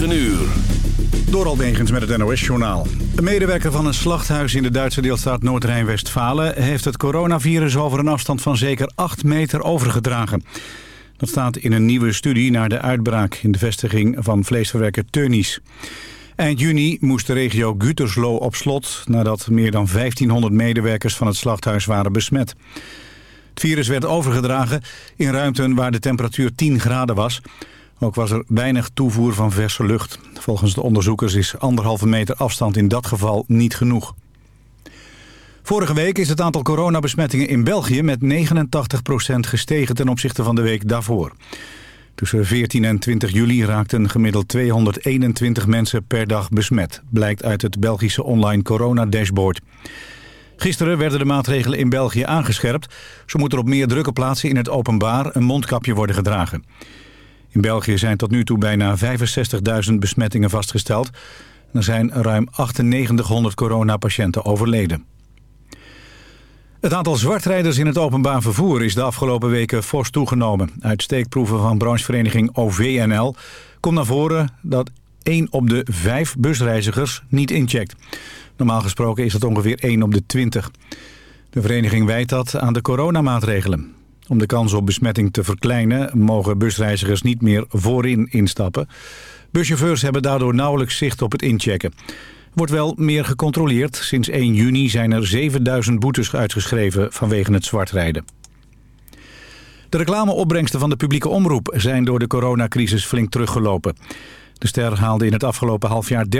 9 uur. Met het NOS-journaal. Een medewerker van een slachthuis in de Duitse deelstaat Noord-Rijn-Westfalen... heeft het coronavirus over een afstand van zeker 8 meter overgedragen. Dat staat in een nieuwe studie naar de uitbraak in de vestiging van vleesverwerker Teunis. Eind juni moest de regio Gütersloh op slot... nadat meer dan 1500 medewerkers van het slachthuis waren besmet. Het virus werd overgedragen in ruimten waar de temperatuur 10 graden was... Ook was er weinig toevoer van verse lucht. Volgens de onderzoekers is anderhalve meter afstand in dat geval niet genoeg. Vorige week is het aantal coronabesmettingen in België met 89% gestegen ten opzichte van de week daarvoor. Tussen 14 en 20 juli raakten gemiddeld 221 mensen per dag besmet, blijkt uit het Belgische online coronadashboard. Gisteren werden de maatregelen in België aangescherpt. Zo moet er op meer drukke plaatsen in het openbaar een mondkapje worden gedragen. In België zijn tot nu toe bijna 65.000 besmettingen vastgesteld. Er zijn ruim 9800 coronapatiënten overleden. Het aantal zwartrijders in het openbaar vervoer is de afgelopen weken fors toegenomen. Uit steekproeven van branchevereniging OVNL komt naar voren dat 1 op de 5 busreizigers niet incheckt. Normaal gesproken is dat ongeveer 1 op de 20. De vereniging wijt dat aan de coronamaatregelen. Om de kans op besmetting te verkleinen mogen busreizigers niet meer voorin instappen. Buschauffeurs hebben daardoor nauwelijks zicht op het inchecken. Wordt wel meer gecontroleerd. Sinds 1 juni zijn er 7000 boetes uitgeschreven vanwege het zwartrijden. De reclameopbrengsten van de publieke omroep zijn door de coronacrisis flink teruggelopen. De Ster haalde in het afgelopen half jaar 30%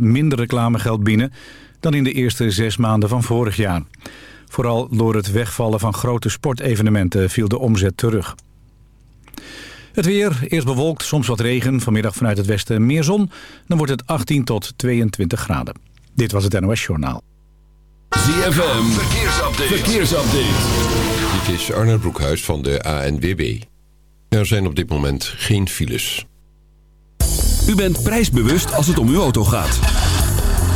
minder reclamegeld binnen... dan in de eerste zes maanden van vorig jaar. Vooral door het wegvallen van grote sportevenementen viel de omzet terug. Het weer, eerst bewolkt, soms wat regen. Vanmiddag vanuit het westen meer zon. Dan wordt het 18 tot 22 graden. Dit was het NOS Journaal. ZFM, verkeersupdate. verkeersupdate. Dit is Arnold Broekhuis van de ANWB. Er zijn op dit moment geen files. U bent prijsbewust als het om uw auto gaat.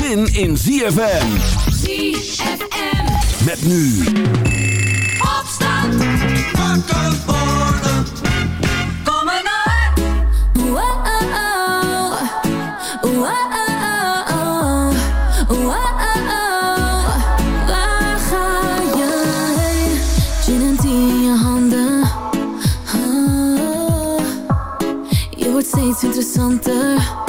zin in ZFM. ZFM. Met nu. Opstand. Wakker worden. Kom maar naar. Wow. Wow. Wow. Waar ga je heen? Gin en in je handen. Oh. Je wordt steeds interessanter.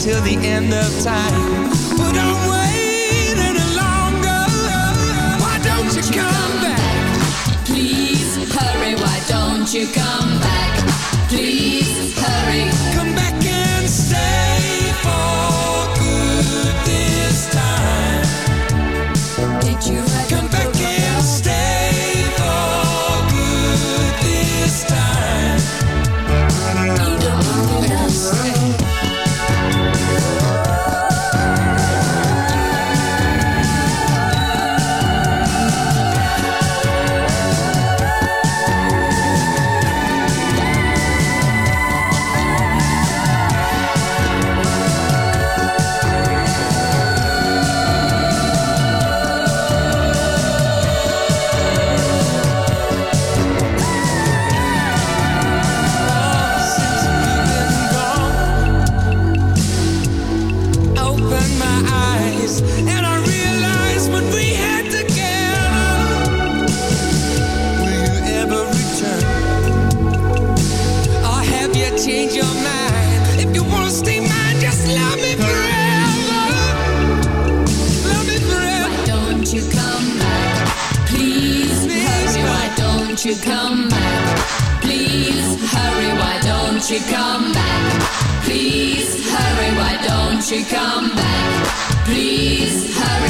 till the end of time. But I'm waiting longer. Why don't you come back? Please hurry. Why don't you come back? Please hurry. Come back and stay for. She come back. Please hurry.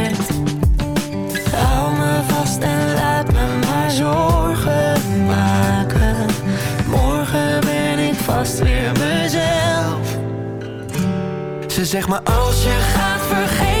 zorgen maken. Morgen ben ik vast weer mezelf. Ze zegt maar als je gaat vergeet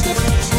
Never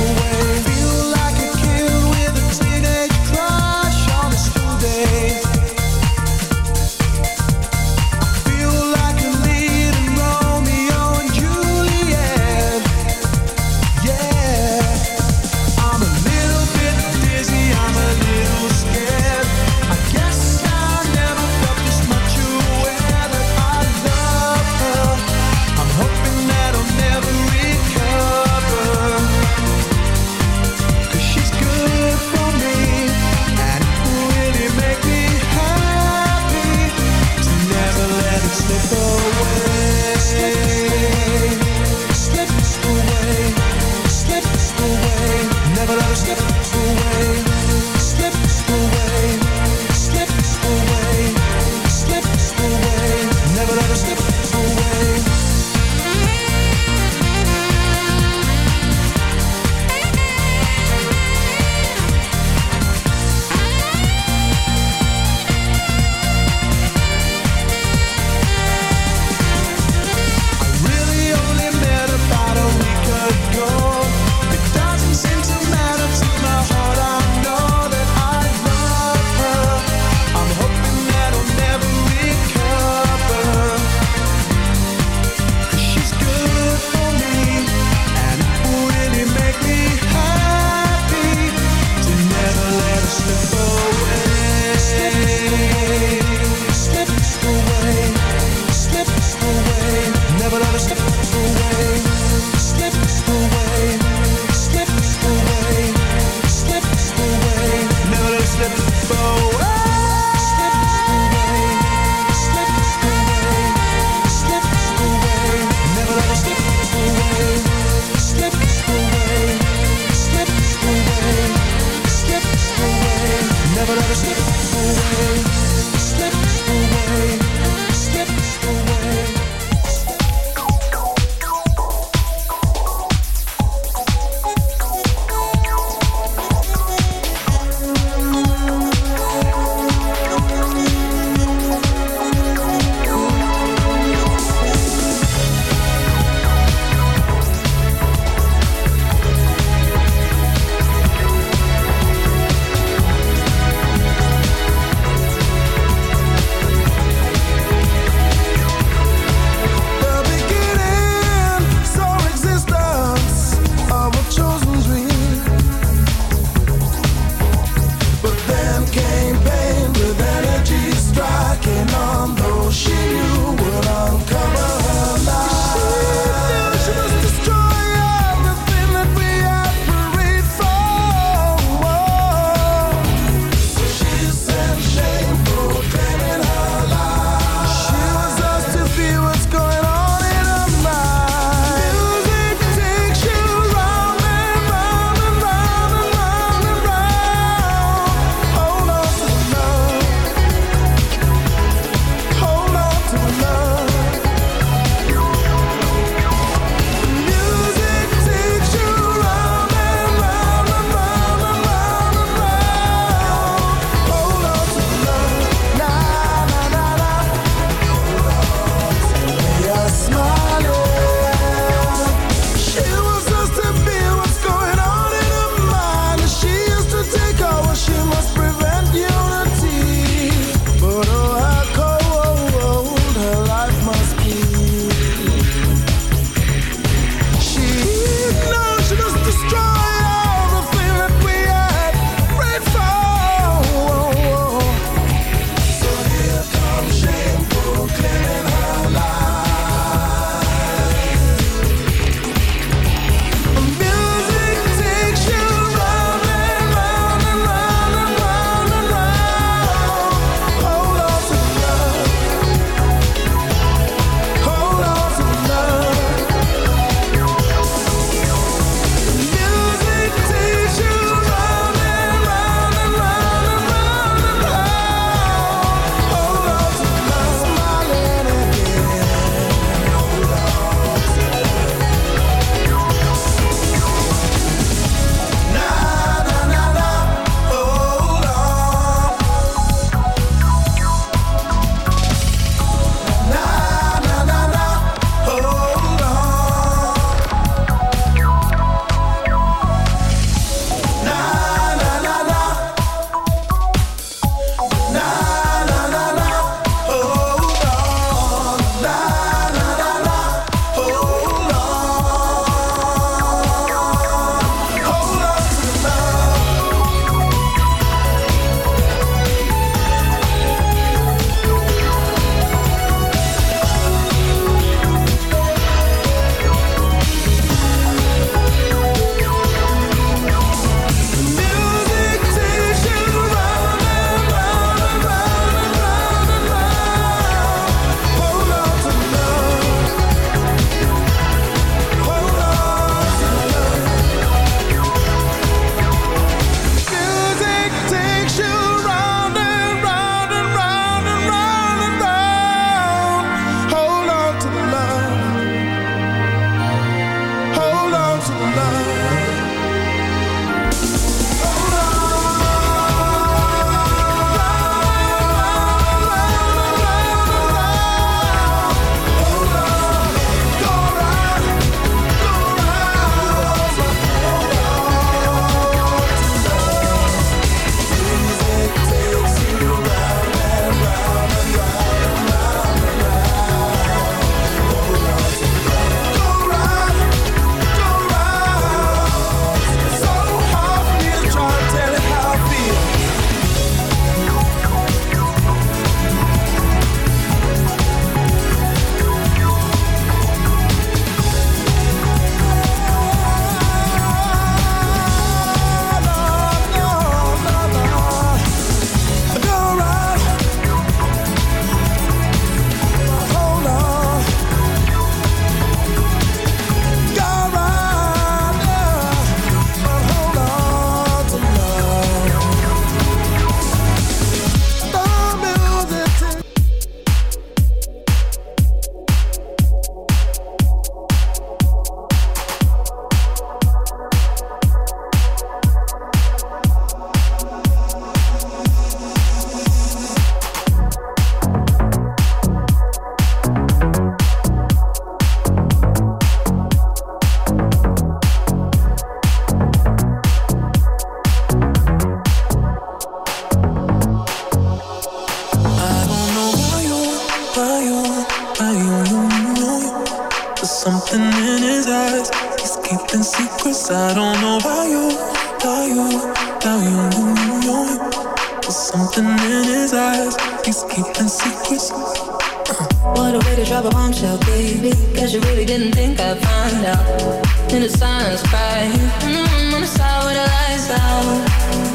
keeping secrets. Uh. What a way to drop a bombshell, baby. Guess you really didn't think I'd find out. In the silence, crying. the room mm-hmm, on the side where the lights out.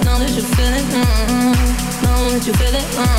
Know that you feel it. Mm-hmm. Know that you feel it. Mm-hmm.